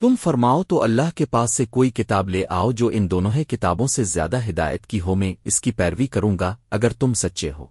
تم فرماؤ تو اللہ کے پاس سے کوئی کتاب لے آؤ جو ان دونوں کتابوں سے زیادہ ہدایت کی ہو میں اس کی پیروی کروں گا اگر تم سچے ہو۔